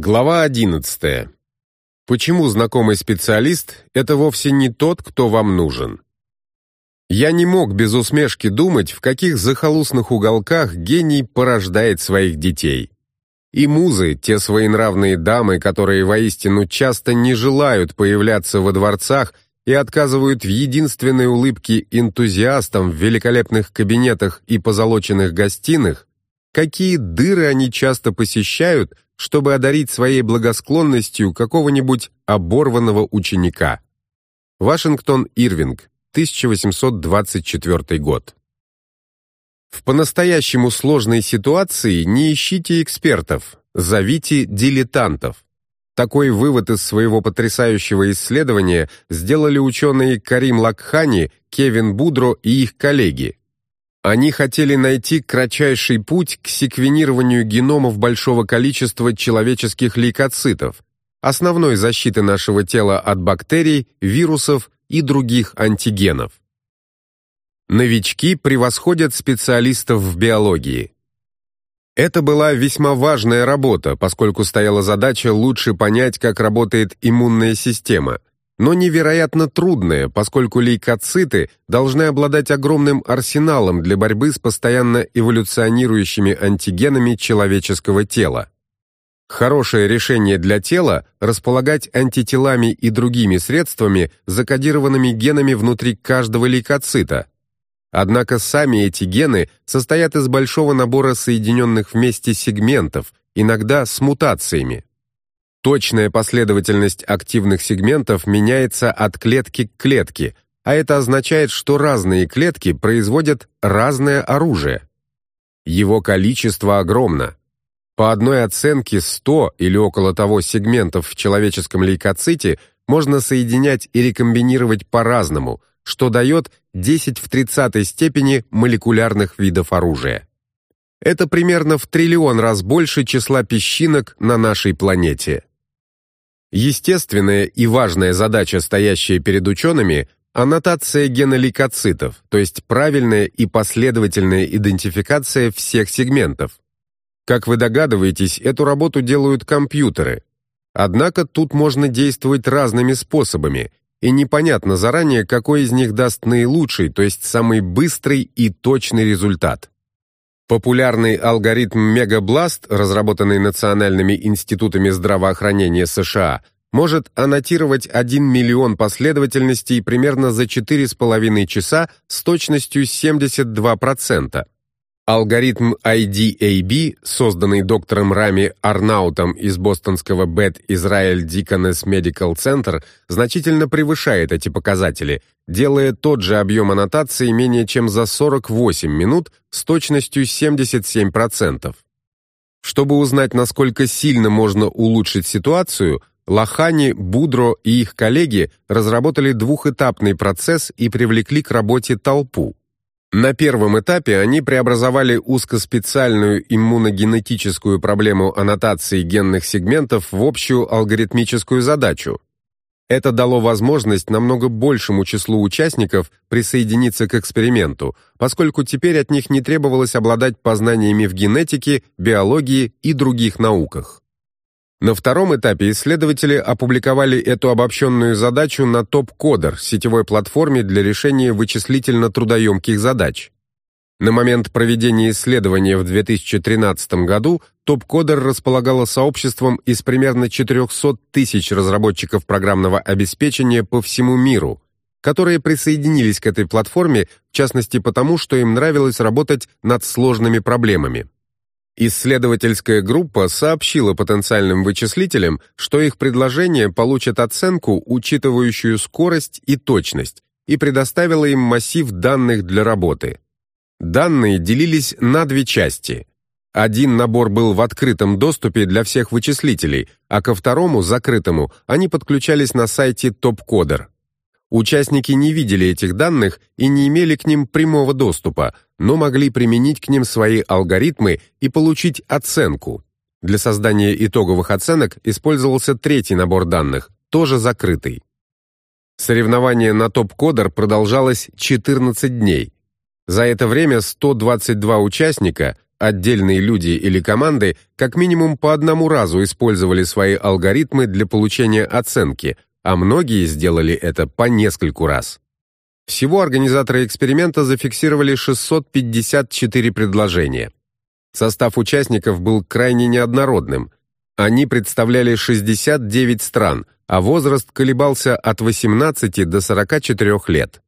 Глава 11. Почему знакомый специалист – это вовсе не тот, кто вам нужен? Я не мог без усмешки думать, в каких захолустных уголках гений порождает своих детей. И музы, те своенравные дамы, которые воистину часто не желают появляться во дворцах и отказывают в единственной улыбке энтузиастам в великолепных кабинетах и позолоченных гостиных, какие дыры они часто посещают – чтобы одарить своей благосклонностью какого-нибудь оборванного ученика. Вашингтон Ирвинг, 1824 год. В по-настоящему сложной ситуации не ищите экспертов, зовите дилетантов. Такой вывод из своего потрясающего исследования сделали ученые Карим Лакхани, Кевин Будро и их коллеги. Они хотели найти кратчайший путь к секвенированию геномов большого количества человеческих лейкоцитов, основной защиты нашего тела от бактерий, вирусов и других антигенов. Новички превосходят специалистов в биологии. Это была весьма важная работа, поскольку стояла задача лучше понять, как работает иммунная система, но невероятно трудное, поскольку лейкоциты должны обладать огромным арсеналом для борьбы с постоянно эволюционирующими антигенами человеческого тела. Хорошее решение для тела – располагать антителами и другими средствами, закодированными генами внутри каждого лейкоцита. Однако сами эти гены состоят из большого набора соединенных вместе сегментов, иногда с мутациями. Точная последовательность активных сегментов меняется от клетки к клетке, а это означает, что разные клетки производят разное оружие. Его количество огромно. По одной оценке 100 или около того сегментов в человеческом лейкоците можно соединять и рекомбинировать по-разному, что дает 10 в 30 степени молекулярных видов оружия. Это примерно в триллион раз больше числа песчинок на нашей планете. Естественная и важная задача, стоящая перед учеными, аннотация гена лейкоцитов, то есть правильная и последовательная идентификация всех сегментов. Как вы догадываетесь, эту работу делают компьютеры. Однако тут можно действовать разными способами, и непонятно заранее, какой из них даст наилучший, то есть самый быстрый и точный результат. Популярный алгоритм Мегабласт, разработанный Национальными институтами здравоохранения США, может аннотировать 1 миллион последовательностей примерно за 4,5 часа с точностью 72%. Алгоритм IDAB, созданный доктором Рами Арнаутом из бостонского Beth Israel Deaconess Medical Center, значительно превышает эти показатели, делая тот же объем аннотации менее чем за 48 минут с точностью 77%. Чтобы узнать, насколько сильно можно улучшить ситуацию, Лохани, Будро и их коллеги разработали двухэтапный процесс и привлекли к работе толпу. На первом этапе они преобразовали узкоспециальную иммуногенетическую проблему аннотации генных сегментов в общую алгоритмическую задачу. Это дало возможность намного большему числу участников присоединиться к эксперименту, поскольку теперь от них не требовалось обладать познаниями в генетике, биологии и других науках. На втором этапе исследователи опубликовали эту обобщенную задачу на топ-кодер, сетевой платформе для решения вычислительно-трудоемких задач. На момент проведения исследования в 2013 году топ-кодер располагало сообществом из примерно 400 тысяч разработчиков программного обеспечения по всему миру, которые присоединились к этой платформе, в частности потому, что им нравилось работать над сложными проблемами. Исследовательская группа сообщила потенциальным вычислителям, что их предложение получит оценку, учитывающую скорость и точность, и предоставила им массив данных для работы. Данные делились на две части. Один набор был в открытом доступе для всех вычислителей, а ко второму, закрытому, они подключались на сайте TopCoder. Участники не видели этих данных и не имели к ним прямого доступа, но могли применить к ним свои алгоритмы и получить оценку. Для создания итоговых оценок использовался третий набор данных, тоже закрытый. Соревнование на топ-кодер продолжалось 14 дней. За это время 122 участника, отдельные люди или команды как минимум по одному разу использовали свои алгоритмы для получения оценки, а многие сделали это по нескольку раз. Всего организаторы эксперимента зафиксировали 654 предложения. Состав участников был крайне неоднородным. Они представляли 69 стран, а возраст колебался от 18 до 44 лет.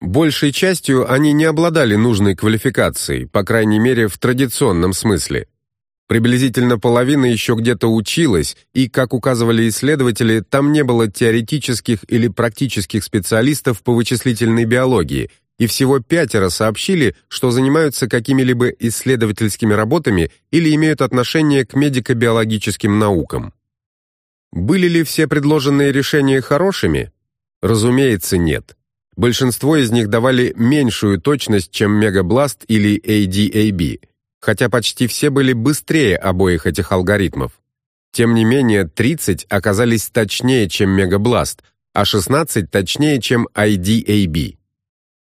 Большей частью они не обладали нужной квалификацией, по крайней мере в традиционном смысле. Приблизительно половина еще где-то училась, и, как указывали исследователи, там не было теоретических или практических специалистов по вычислительной биологии, и всего пятеро сообщили, что занимаются какими-либо исследовательскими работами или имеют отношение к медико-биологическим наукам. Были ли все предложенные решения хорошими? Разумеется, нет. Большинство из них давали меньшую точность, чем Мегабласт или ADAB, хотя почти все были быстрее обоих этих алгоритмов. Тем не менее, 30 оказались точнее, чем Мегабласт, а 16 точнее, чем IDAB.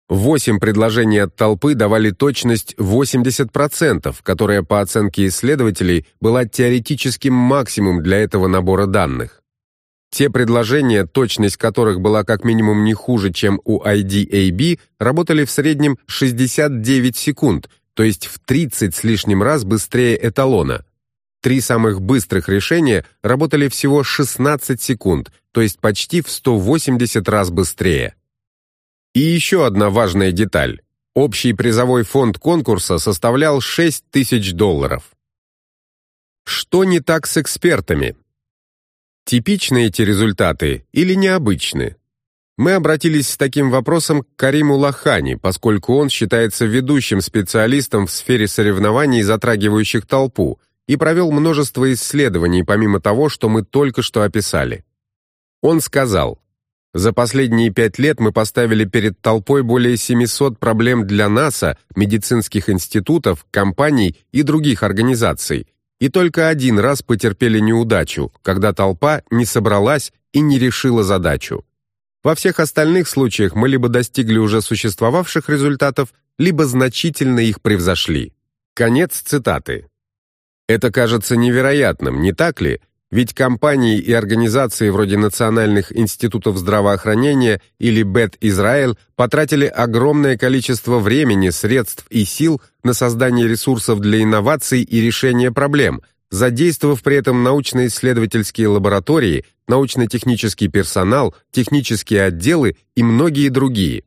Восемь предложений от толпы давали точность 80%, которая по оценке исследователей была теоретическим максимум для этого набора данных. Те предложения, точность которых была как минимум не хуже, чем у IDAB, работали в среднем 69 секунд, то есть в 30 с лишним раз быстрее эталона. Три самых быстрых решения работали всего 16 секунд, то есть почти в 180 раз быстрее. И еще одна важная деталь. Общий призовой фонд конкурса составлял 6 тысяч долларов. Что не так с экспертами? Типичны эти результаты или необычны? Мы обратились с таким вопросом к Кариму Лахани, поскольку он считается ведущим специалистом в сфере соревнований, затрагивающих толпу, и провел множество исследований помимо того, что мы только что описали. Он сказал, «За последние пять лет мы поставили перед толпой более 700 проблем для НАСА, медицинских институтов, компаний и других организаций, и только один раз потерпели неудачу, когда толпа не собралась и не решила задачу. Во всех остальных случаях мы либо достигли уже существовавших результатов, либо значительно их превзошли. Конец цитаты. Это кажется невероятным, не так ли? Ведь компании и организации вроде Национальных институтов здравоохранения или Бет Израиль потратили огромное количество времени, средств и сил на создание ресурсов для инноваций и решения проблем, задействовав при этом научно-исследовательские лаборатории, научно-технический персонал, технические отделы и многие другие.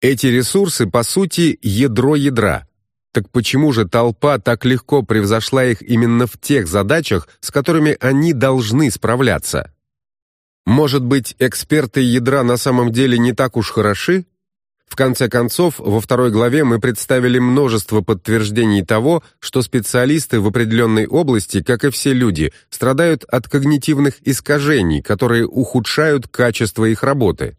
Эти ресурсы, по сути, ядро ядра – так почему же толпа так легко превзошла их именно в тех задачах, с которыми они должны справляться? Может быть, эксперты ядра на самом деле не так уж хороши? В конце концов, во второй главе мы представили множество подтверждений того, что специалисты в определенной области, как и все люди, страдают от когнитивных искажений, которые ухудшают качество их работы.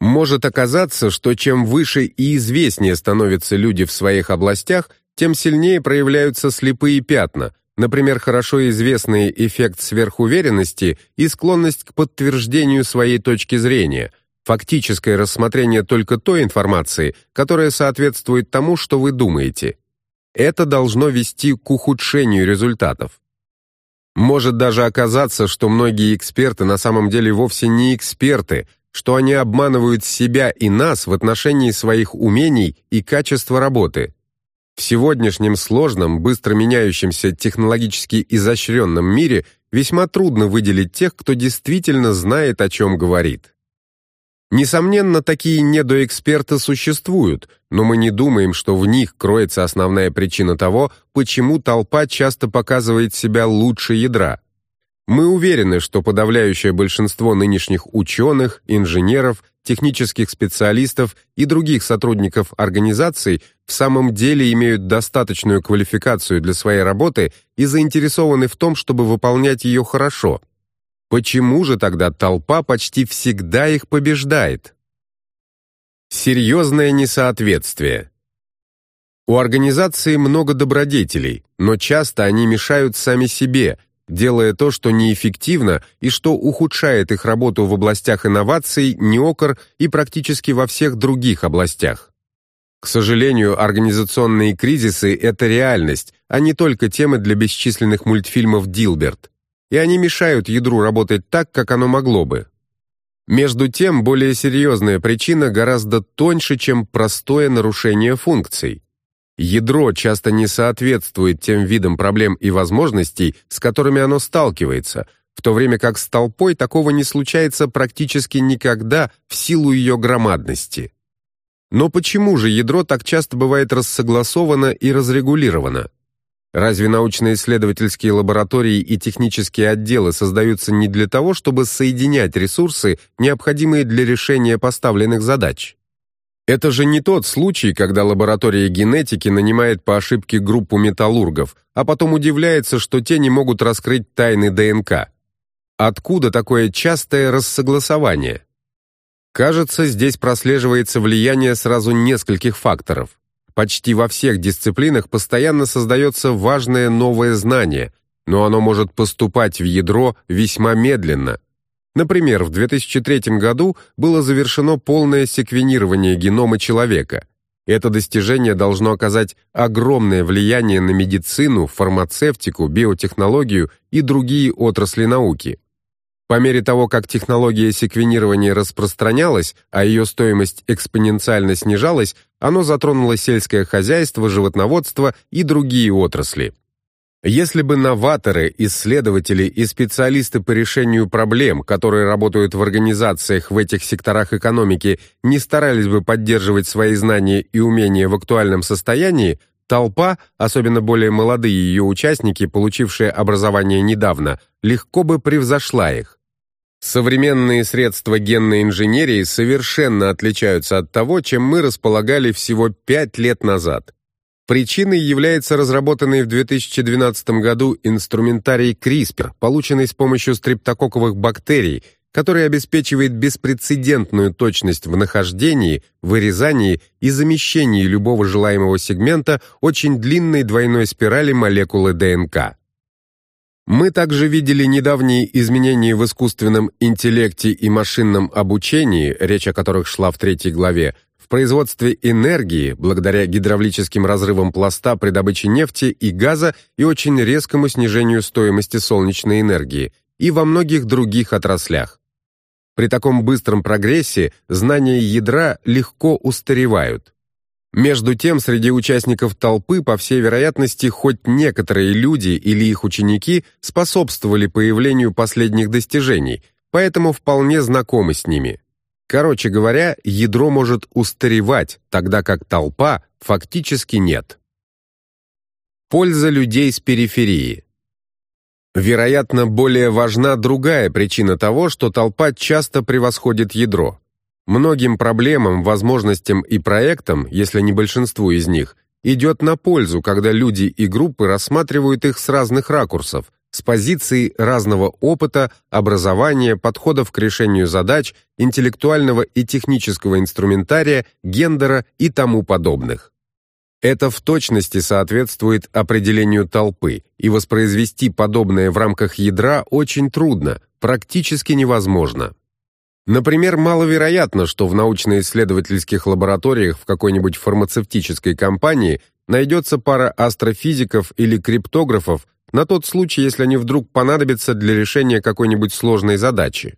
Может оказаться, что чем выше и известнее становятся люди в своих областях, тем сильнее проявляются слепые пятна, например, хорошо известный эффект сверхуверенности и склонность к подтверждению своей точки зрения, фактическое рассмотрение только той информации, которая соответствует тому, что вы думаете. Это должно вести к ухудшению результатов. Может даже оказаться, что многие эксперты на самом деле вовсе не эксперты, что они обманывают себя и нас в отношении своих умений и качества работы. В сегодняшнем сложном, быстро меняющемся, технологически изощренном мире весьма трудно выделить тех, кто действительно знает, о чем говорит. Несомненно, такие недоэксперты существуют, но мы не думаем, что в них кроется основная причина того, почему толпа часто показывает себя лучше ядра. Мы уверены, что подавляющее большинство нынешних ученых, инженеров, технических специалистов и других сотрудников организаций в самом деле имеют достаточную квалификацию для своей работы и заинтересованы в том, чтобы выполнять ее хорошо. Почему же тогда толпа почти всегда их побеждает? Серьезное несоответствие. У организации много добродетелей, но часто они мешают сами себе – делая то, что неэффективно и что ухудшает их работу в областях инноваций, неокр и практически во всех других областях. К сожалению, организационные кризисы – это реальность, а не только темы для бесчисленных мультфильмов «Дилберт». И они мешают ядру работать так, как оно могло бы. Между тем, более серьезная причина гораздо тоньше, чем простое нарушение функций. Ядро часто не соответствует тем видам проблем и возможностей, с которыми оно сталкивается, в то время как с толпой такого не случается практически никогда в силу ее громадности. Но почему же ядро так часто бывает рассогласовано и разрегулировано? Разве научно-исследовательские лаборатории и технические отделы создаются не для того, чтобы соединять ресурсы, необходимые для решения поставленных задач? Это же не тот случай, когда лаборатория генетики нанимает по ошибке группу металлургов, а потом удивляется, что те не могут раскрыть тайны ДНК. Откуда такое частое рассогласование? Кажется, здесь прослеживается влияние сразу нескольких факторов. Почти во всех дисциплинах постоянно создается важное новое знание, но оно может поступать в ядро весьма медленно. Например, в 2003 году было завершено полное секвенирование генома человека. Это достижение должно оказать огромное влияние на медицину, фармацевтику, биотехнологию и другие отрасли науки. По мере того, как технология секвенирования распространялась, а ее стоимость экспоненциально снижалась, оно затронуло сельское хозяйство, животноводство и другие отрасли. Если бы новаторы, исследователи и специалисты по решению проблем, которые работают в организациях в этих секторах экономики, не старались бы поддерживать свои знания и умения в актуальном состоянии, толпа, особенно более молодые ее участники, получившие образование недавно, легко бы превзошла их. Современные средства генной инженерии совершенно отличаются от того, чем мы располагали всего пять лет назад. Причиной является разработанный в 2012 году инструментарий CRISPR, полученный с помощью стрептококковых бактерий, который обеспечивает беспрецедентную точность в нахождении, вырезании и замещении любого желаемого сегмента очень длинной двойной спирали молекулы ДНК. Мы также видели недавние изменения в искусственном интеллекте и машинном обучении, речь о которых шла в третьей главе, в производстве энергии, благодаря гидравлическим разрывам пласта при добыче нефти и газа и очень резкому снижению стоимости солнечной энергии, и во многих других отраслях. При таком быстром прогрессе знания ядра легко устаревают. Между тем, среди участников толпы, по всей вероятности, хоть некоторые люди или их ученики способствовали появлению последних достижений, поэтому вполне знакомы с ними. Короче говоря, ядро может устаревать, тогда как толпа фактически нет. Польза людей с периферии. Вероятно, более важна другая причина того, что толпа часто превосходит ядро. Многим проблемам, возможностям и проектам, если не большинству из них, идет на пользу, когда люди и группы рассматривают их с разных ракурсов, с позиций разного опыта, образования, подходов к решению задач, интеллектуального и технического инструментария, гендера и тому подобных. Это в точности соответствует определению толпы, и воспроизвести подобное в рамках ядра очень трудно, практически невозможно. Например, маловероятно, что в научно-исследовательских лабораториях в какой-нибудь фармацевтической компании найдется пара астрофизиков или криптографов на тот случай, если они вдруг понадобятся для решения какой-нибудь сложной задачи.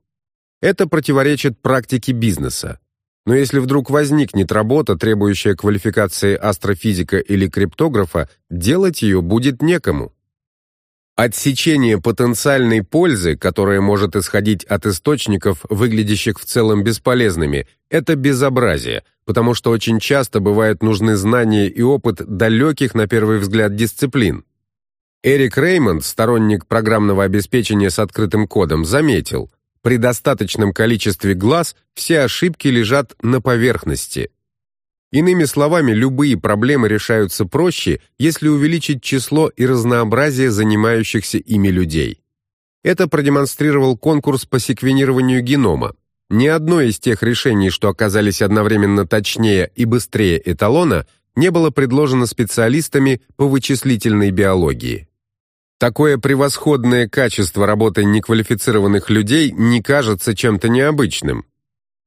Это противоречит практике бизнеса. Но если вдруг возникнет работа, требующая квалификации астрофизика или криптографа, делать ее будет некому. Отсечение потенциальной пользы, которая может исходить от источников, выглядящих в целом бесполезными, это безобразие, потому что очень часто бывают нужны знания и опыт далеких на первый взгляд дисциплин. Эрик Реймонд, сторонник программного обеспечения с открытым кодом, заметил, при достаточном количестве глаз все ошибки лежат на поверхности – Иными словами, любые проблемы решаются проще, если увеличить число и разнообразие занимающихся ими людей. Это продемонстрировал конкурс по секвенированию генома. Ни одно из тех решений, что оказались одновременно точнее и быстрее эталона, не было предложено специалистами по вычислительной биологии. Такое превосходное качество работы неквалифицированных людей не кажется чем-то необычным.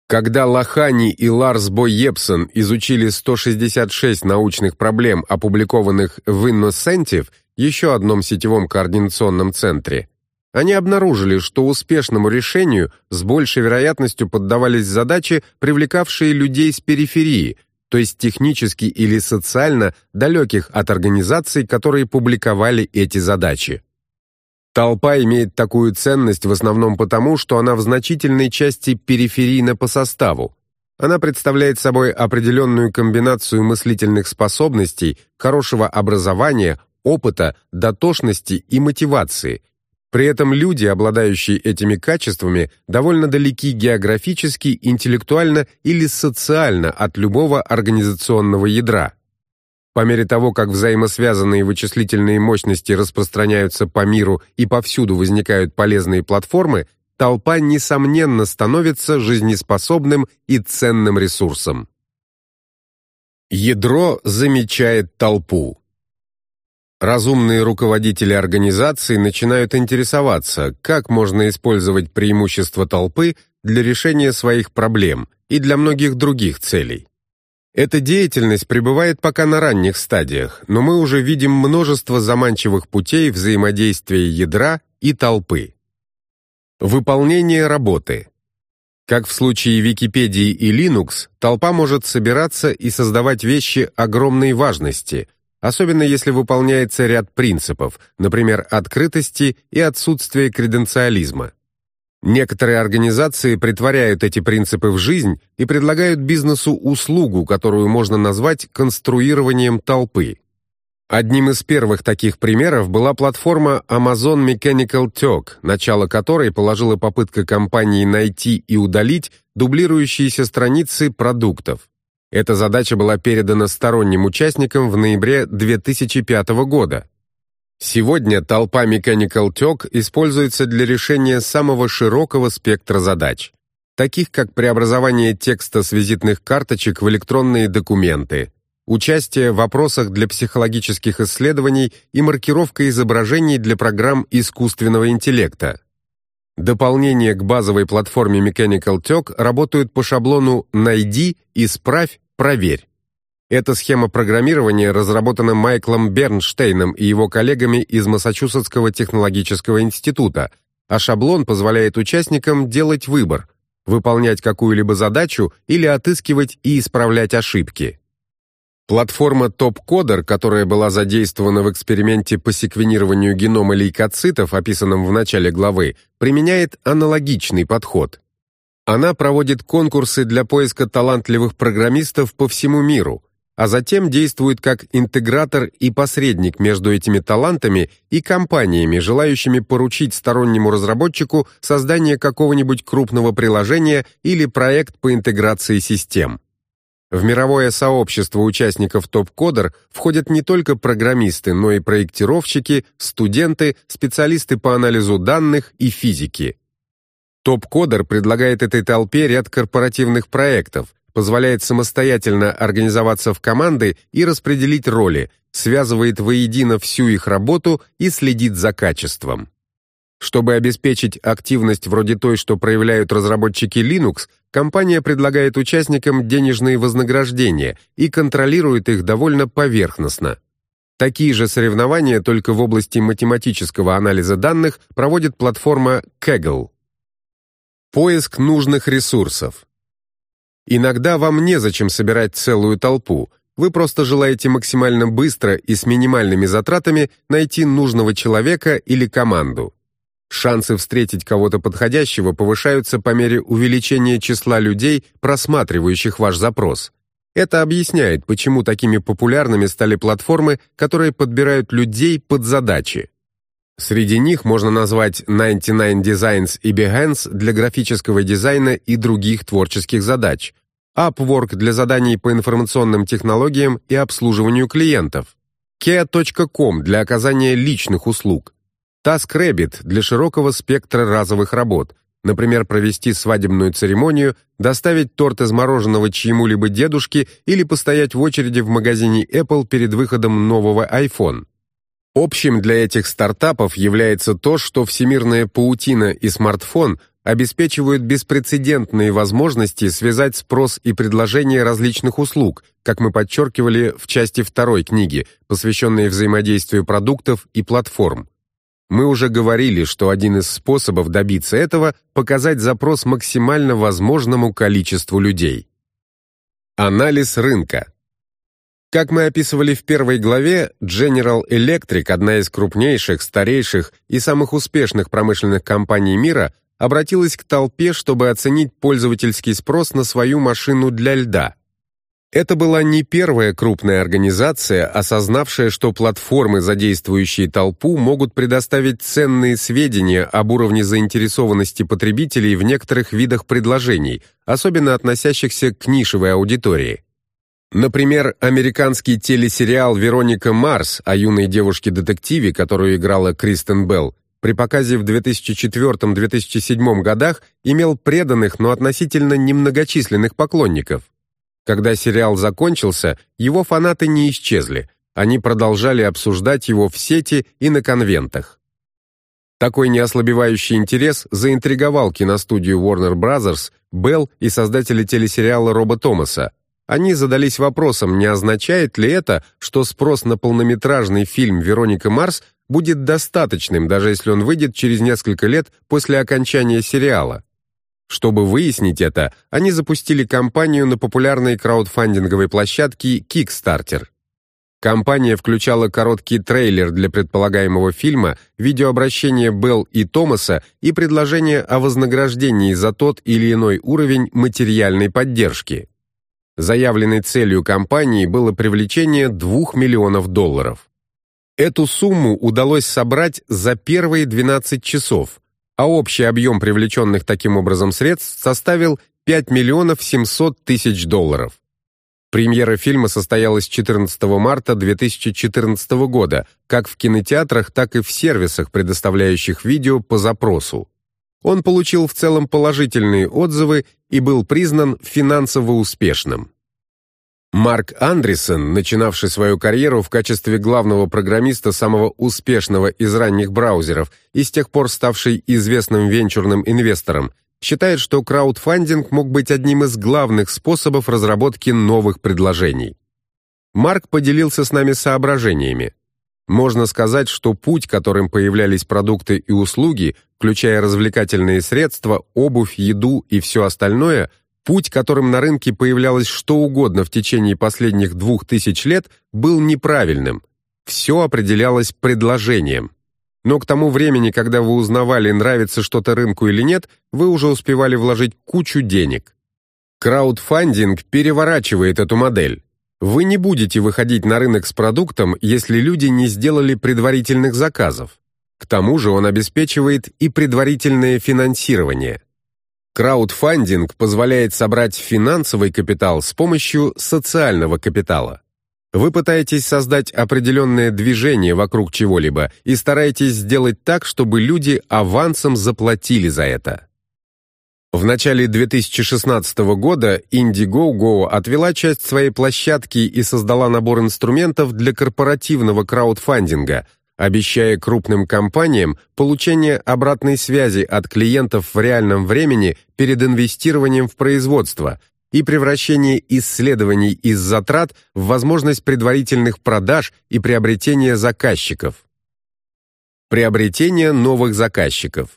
Когда Лохани и Ларс Бой Епсон изучили 166 научных проблем, опубликованных в Innocentive, еще одном сетевом координационном центре, они обнаружили, что успешному решению с большей вероятностью поддавались задачи, привлекавшие людей с периферии, то есть технически или социально далеких от организаций, которые публиковали эти задачи. Толпа имеет такую ценность в основном потому, что она в значительной части периферийна по составу. Она представляет собой определенную комбинацию мыслительных способностей, хорошего образования, опыта, дотошности и мотивации. При этом люди, обладающие этими качествами, довольно далеки географически, интеллектуально или социально от любого организационного ядра. По мере того, как взаимосвязанные вычислительные мощности распространяются по миру и повсюду возникают полезные платформы, толпа, несомненно, становится жизнеспособным и ценным ресурсом. Ядро замечает толпу. Разумные руководители организаций начинают интересоваться, как можно использовать преимущества толпы для решения своих проблем и для многих других целей. Эта деятельность пребывает пока на ранних стадиях, но мы уже видим множество заманчивых путей взаимодействия ядра и толпы. Выполнение работы. Как в случае Википедии и Linux, толпа может собираться и создавать вещи огромной важности, особенно если выполняется ряд принципов, например, открытости и отсутствия креденциализма. Некоторые организации притворяют эти принципы в жизнь и предлагают бизнесу услугу, которую можно назвать конструированием толпы. Одним из первых таких примеров была платформа Amazon Mechanical Turk, начало которой положила попытка компании найти и удалить дублирующиеся страницы продуктов. Эта задача была передана сторонним участникам в ноябре 2005 года. Сегодня толпа Mechanical Turk используется для решения самого широкого спектра задач, таких как преобразование текста с визитных карточек в электронные документы, участие в вопросах для психологических исследований и маркировка изображений для программ искусственного интеллекта. Дополнения к базовой платформе Mechanical Turk работают по шаблону «Найди, исправь, проверь». Эта схема программирования разработана Майклом Бернштейном и его коллегами из Массачусетского технологического института, а шаблон позволяет участникам делать выбор – выполнять какую-либо задачу или отыскивать и исправлять ошибки. Платформа TopCoder, которая была задействована в эксперименте по секвенированию генома лейкоцитов, описанном в начале главы, применяет аналогичный подход. Она проводит конкурсы для поиска талантливых программистов по всему миру, а затем действует как интегратор и посредник между этими талантами и компаниями, желающими поручить стороннему разработчику создание какого-нибудь крупного приложения или проект по интеграции систем. В мировое сообщество участников топ-кодер входят не только программисты, но и проектировщики, студенты, специалисты по анализу данных и физики. Топ-кодер предлагает этой толпе ряд корпоративных проектов, позволяет самостоятельно организоваться в команды и распределить роли, связывает воедино всю их работу и следит за качеством. Чтобы обеспечить активность вроде той, что проявляют разработчики Linux, компания предлагает участникам денежные вознаграждения и контролирует их довольно поверхностно. Такие же соревнования только в области математического анализа данных проводит платформа Kaggle. Поиск нужных ресурсов. Иногда вам незачем собирать целую толпу, вы просто желаете максимально быстро и с минимальными затратами найти нужного человека или команду. Шансы встретить кого-то подходящего повышаются по мере увеличения числа людей, просматривающих ваш запрос. Это объясняет, почему такими популярными стали платформы, которые подбирают людей под задачи. Среди них можно назвать 99 Designs и Behance для графического дизайна и других творческих задач, Upwork для заданий по информационным технологиям и обслуживанию клиентов, Kia.com для оказания личных услуг, TaskRabbit для широкого спектра разовых работ, например, провести свадебную церемонию, доставить торт из мороженого чьему-либо дедушке или постоять в очереди в магазине Apple перед выходом нового iPhone. Общим для этих стартапов является то, что всемирная паутина и смартфон обеспечивают беспрецедентные возможности связать спрос и предложение различных услуг, как мы подчеркивали в части второй книги, посвященной взаимодействию продуктов и платформ. Мы уже говорили, что один из способов добиться этого – показать запрос максимально возможному количеству людей. Анализ рынка. Как мы описывали в первой главе, General Electric, одна из крупнейших, старейших и самых успешных промышленных компаний мира, обратилась к толпе, чтобы оценить пользовательский спрос на свою машину для льда. Это была не первая крупная организация, осознавшая, что платформы, задействующие толпу, могут предоставить ценные сведения об уровне заинтересованности потребителей в некоторых видах предложений, особенно относящихся к нишевой аудитории. Например, американский телесериал «Вероника Марс» о юной девушке-детективе, которую играла Кристен Белл, при показе в 2004-2007 годах имел преданных, но относительно немногочисленных поклонников. Когда сериал закончился, его фанаты не исчезли, они продолжали обсуждать его в сети и на конвентах. Такой неослабевающий интерес заинтриговал киностудию Warner Bros., Bell и создатели телесериала Роба Томаса. Они задались вопросом, не означает ли это, что спрос на полнометражный фильм «Вероника Марс» будет достаточным, даже если он выйдет через несколько лет после окончания сериала. Чтобы выяснить это, они запустили кампанию на популярной краудфандинговой площадке Kickstarter. Кампания включала короткий трейлер для предполагаемого фильма, видеообращение Белл и Томаса и предложение о вознаграждении за тот или иной уровень материальной поддержки. Заявленной целью кампании было привлечение 2 миллионов долларов. Эту сумму удалось собрать за первые 12 часов, а общий объем привлеченных таким образом средств составил 5 миллионов 700 тысяч долларов. Премьера фильма состоялась 14 марта 2014 года, как в кинотеатрах, так и в сервисах, предоставляющих видео по запросу. Он получил в целом положительные отзывы и был признан финансово успешным. Марк Андерсон, начинавший свою карьеру в качестве главного программиста самого успешного из ранних браузеров и с тех пор ставший известным венчурным инвестором, считает, что краудфандинг мог быть одним из главных способов разработки новых предложений. Марк поделился с нами соображениями. Можно сказать, что путь, которым появлялись продукты и услуги, включая развлекательные средства, обувь, еду и все остальное – Путь, которым на рынке появлялось что угодно в течение последних двух тысяч лет, был неправильным. Все определялось предложением. Но к тому времени, когда вы узнавали, нравится что-то рынку или нет, вы уже успевали вложить кучу денег. Краудфандинг переворачивает эту модель. Вы не будете выходить на рынок с продуктом, если люди не сделали предварительных заказов. К тому же он обеспечивает и предварительное финансирование. Краудфандинг позволяет собрать финансовый капитал с помощью социального капитала. Вы пытаетесь создать определенное движение вокруг чего-либо и стараетесь сделать так, чтобы люди авансом заплатили за это. В начале 2016 года Indiegogo отвела часть своей площадки и создала набор инструментов для корпоративного краудфандинга, обещая крупным компаниям получение обратной связи от клиентов в реальном времени перед инвестированием в производство и превращение исследований из затрат в возможность предварительных продаж и приобретения заказчиков. Приобретение новых заказчиков.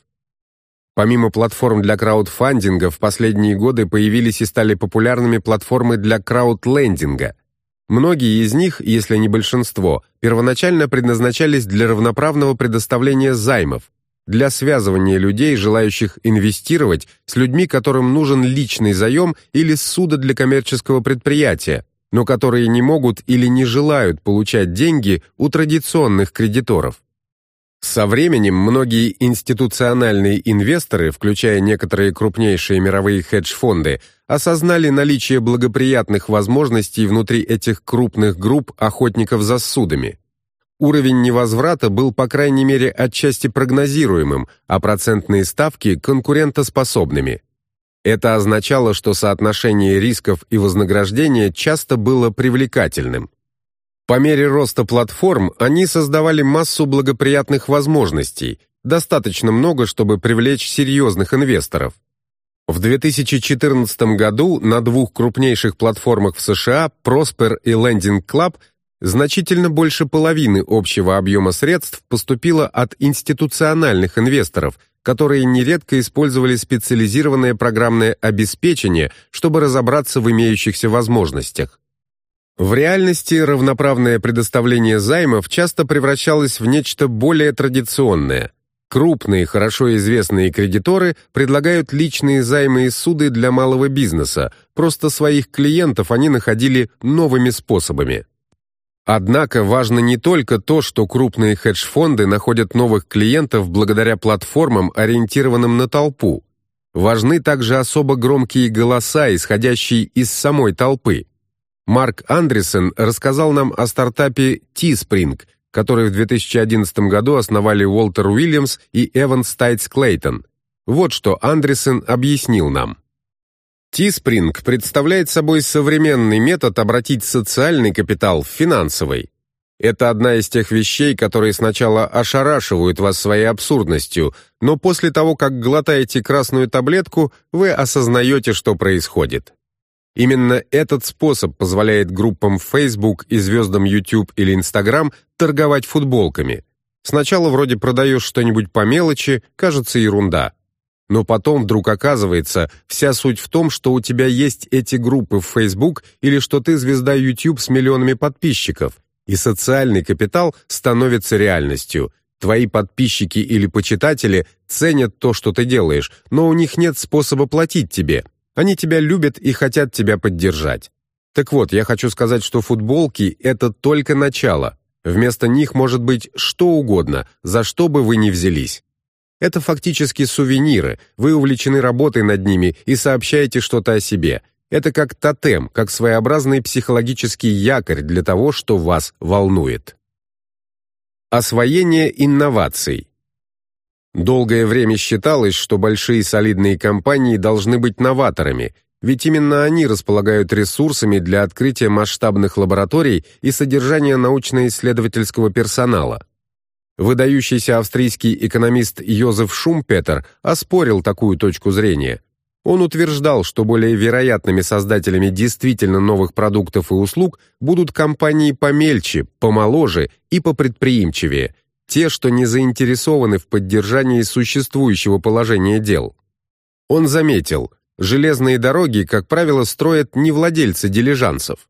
Помимо платформ для краудфандинга, в последние годы появились и стали популярными платформы для краудлендинга – Многие из них, если не большинство, первоначально предназначались для равноправного предоставления займов, для связывания людей, желающих инвестировать, с людьми, которым нужен личный заем или ссуда для коммерческого предприятия, но которые не могут или не желают получать деньги у традиционных кредиторов. Со временем многие институциональные инвесторы, включая некоторые крупнейшие мировые хедж-фонды, осознали наличие благоприятных возможностей внутри этих крупных групп охотников за судами. Уровень невозврата был, по крайней мере, отчасти прогнозируемым, а процентные ставки – конкурентоспособными. Это означало, что соотношение рисков и вознаграждения часто было привлекательным. По мере роста платформ они создавали массу благоприятных возможностей, достаточно много, чтобы привлечь серьезных инвесторов. В 2014 году на двух крупнейших платформах в США, Prosper и Lending Club, значительно больше половины общего объема средств поступило от институциональных инвесторов, которые нередко использовали специализированное программное обеспечение, чтобы разобраться в имеющихся возможностях. В реальности равноправное предоставление займов часто превращалось в нечто более традиционное. Крупные, хорошо известные кредиторы предлагают личные займы и суды для малого бизнеса, просто своих клиентов они находили новыми способами. Однако важно не только то, что крупные хедж-фонды находят новых клиентов благодаря платформам, ориентированным на толпу. Важны также особо громкие голоса, исходящие из самой толпы. Марк Андресен рассказал нам о стартапе Teespring, который в 2011 году основали Уолтер Уильямс и Эван Стайтс Клейтон. Вот что Андресен объяснил нам. Teespring представляет собой современный метод обратить социальный капитал в финансовый. Это одна из тех вещей, которые сначала ошарашивают вас своей абсурдностью, но после того, как глотаете красную таблетку, вы осознаете, что происходит. Именно этот способ позволяет группам Facebook и звездам YouTube или Instagram торговать футболками. Сначала вроде продаешь что-нибудь по мелочи, кажется ерунда. Но потом вдруг оказывается, вся суть в том, что у тебя есть эти группы в Facebook или что ты звезда YouTube с миллионами подписчиков, и социальный капитал становится реальностью. Твои подписчики или почитатели ценят то, что ты делаешь, но у них нет способа платить тебе. Они тебя любят и хотят тебя поддержать. Так вот, я хочу сказать, что футболки — это только начало. Вместо них может быть что угодно, за что бы вы ни взялись. Это фактически сувениры, вы увлечены работой над ними и сообщаете что-то о себе. Это как тотем, как своеобразный психологический якорь для того, что вас волнует. Освоение инноваций. Долгое время считалось, что большие солидные компании должны быть новаторами, ведь именно они располагают ресурсами для открытия масштабных лабораторий и содержания научно-исследовательского персонала. Выдающийся австрийский экономист Йозеф Шумпетер оспорил такую точку зрения. Он утверждал, что более вероятными создателями действительно новых продуктов и услуг будут компании помельче, помоложе и попредприимчивее – те, что не заинтересованы в поддержании существующего положения дел. Он заметил, железные дороги, как правило, строят не владельцы дилижансов.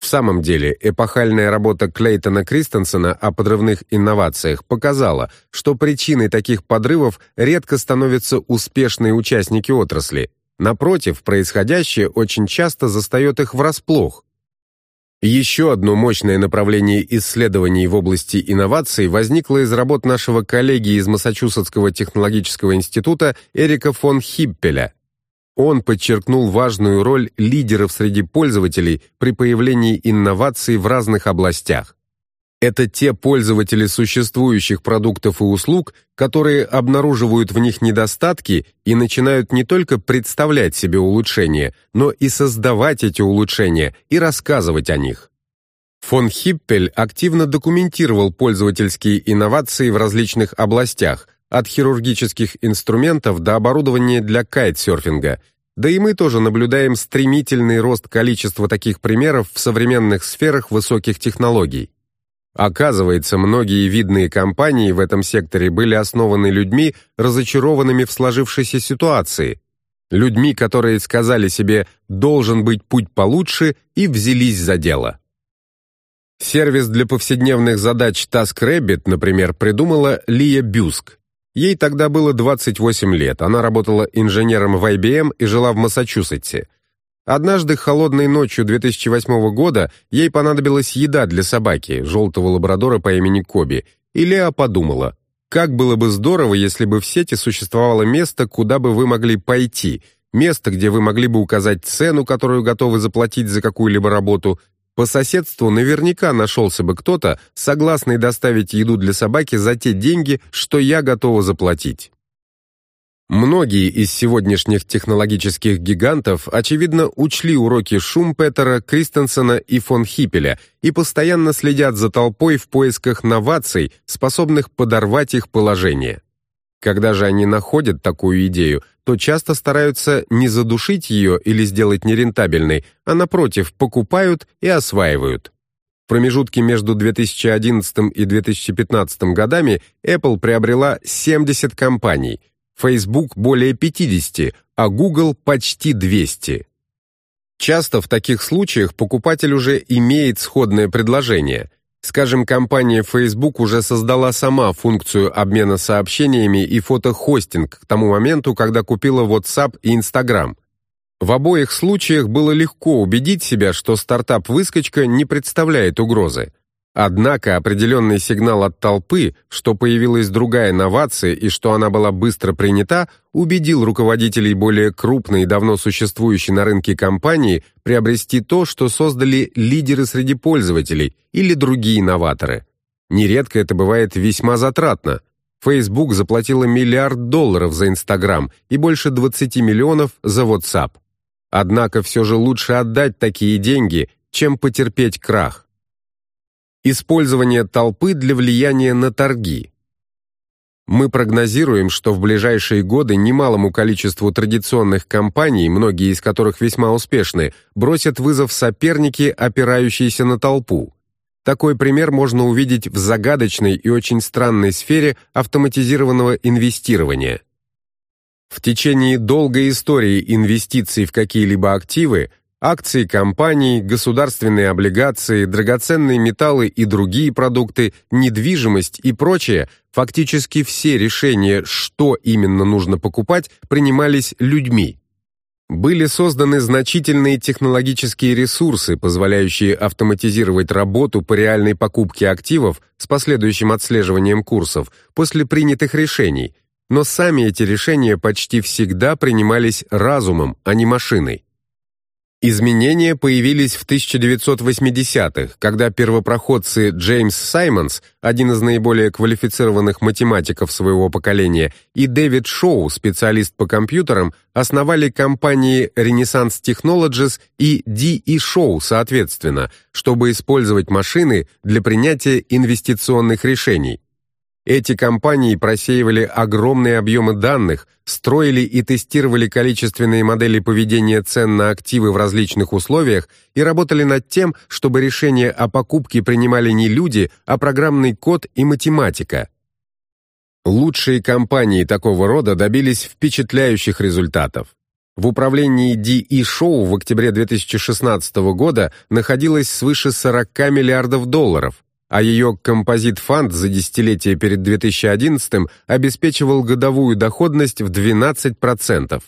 В самом деле, эпохальная работа Клейтона Кристенсена о подрывных инновациях показала, что причиной таких подрывов редко становятся успешные участники отрасли. Напротив, происходящее очень часто застает их врасплох, еще одно мощное направление исследований в области инноваций возникло из работ нашего коллеги из Массачусетского технологического института Эрика фон Хиппеля. Он подчеркнул важную роль лидеров среди пользователей при появлении инноваций в разных областях. Это те пользователи существующих продуктов и услуг, которые обнаруживают в них недостатки и начинают не только представлять себе улучшения, но и создавать эти улучшения и рассказывать о них. Фон Хиппель активно документировал пользовательские инновации в различных областях, от хирургических инструментов до оборудования для кайтсерфинга, да и мы тоже наблюдаем стремительный рост количества таких примеров в современных сферах высоких технологий. Оказывается, многие видные компании в этом секторе были основаны людьми, разочарованными в сложившейся ситуации, людьми, которые сказали себе «должен быть путь получше» и взялись за дело. Сервис для повседневных задач TaskRabbit, например, придумала Лия Бюск. Ей тогда было 28 лет, она работала инженером в IBM и жила в Массачусетсе. Однажды холодной ночью 2008 года ей понадобилась еда для собаки, желтого лабрадора по имени Коби, и Леа подумала, как было бы здорово, если бы в сети существовало место, куда бы вы могли пойти, место, где вы могли бы указать цену, которую готовы заплатить за какую-либо работу. По соседству наверняка нашелся бы кто-то, согласный доставить еду для собаки за те деньги, что я готова заплатить. Многие из сегодняшних технологических гигантов, очевидно, учли уроки Шумпетера, Кристенсена и фон Хиппеля и постоянно следят за толпой в поисках новаций, способных подорвать их положение. Когда же они находят такую идею, то часто стараются не задушить ее или сделать нерентабельной, а напротив, покупают и осваивают. В промежутке между 2011 и 2015 годами Apple приобрела 70 компаний, Facebook более 50, а Google почти 200. Часто в таких случаях покупатель уже имеет сходное предложение. Скажем, компания Facebook уже создала сама функцию обмена сообщениями и фотохостинг к тому моменту, когда купила WhatsApp и Instagram. В обоих случаях было легко убедить себя, что стартап-выскочка не представляет угрозы. Однако определенный сигнал от толпы, что появилась другая инновация и что она была быстро принята, убедил руководителей более крупной и давно существующей на рынке компании приобрести то, что создали лидеры среди пользователей или другие инноваторы. Нередко это бывает весьма затратно. Facebook заплатила миллиард долларов за Instagram и больше 20 миллионов за WhatsApp. Однако все же лучше отдать такие деньги, чем потерпеть крах. Использование толпы для влияния на торги. Мы прогнозируем, что в ближайшие годы немалому количеству традиционных компаний, многие из которых весьма успешны, бросят вызов соперники, опирающиеся на толпу. Такой пример можно увидеть в загадочной и очень странной сфере автоматизированного инвестирования. В течение долгой истории инвестиций в какие-либо активы акции компаний, государственные облигации, драгоценные металлы и другие продукты, недвижимость и прочее, фактически все решения, что именно нужно покупать, принимались людьми. Были созданы значительные технологические ресурсы, позволяющие автоматизировать работу по реальной покупке активов с последующим отслеживанием курсов после принятых решений, но сами эти решения почти всегда принимались разумом, а не машиной. Изменения появились в 1980-х, когда первопроходцы Джеймс Саймонс, один из наиболее квалифицированных математиков своего поколения, и Дэвид Шоу, специалист по компьютерам, основали компании Renaissance Technologies и D.E. Шоу, соответственно, чтобы использовать машины для принятия инвестиционных решений. Эти компании просеивали огромные объемы данных, строили и тестировали количественные модели поведения цен на активы в различных условиях и работали над тем, чтобы решения о покупке принимали не люди, а программный код и математика. Лучшие компании такого рода добились впечатляющих результатов. В управлении DE Show в октябре 2016 года находилось свыше 40 миллиардов долларов, а ее композит-фанд за десятилетие перед 2011 обеспечивал годовую доходность в 12%.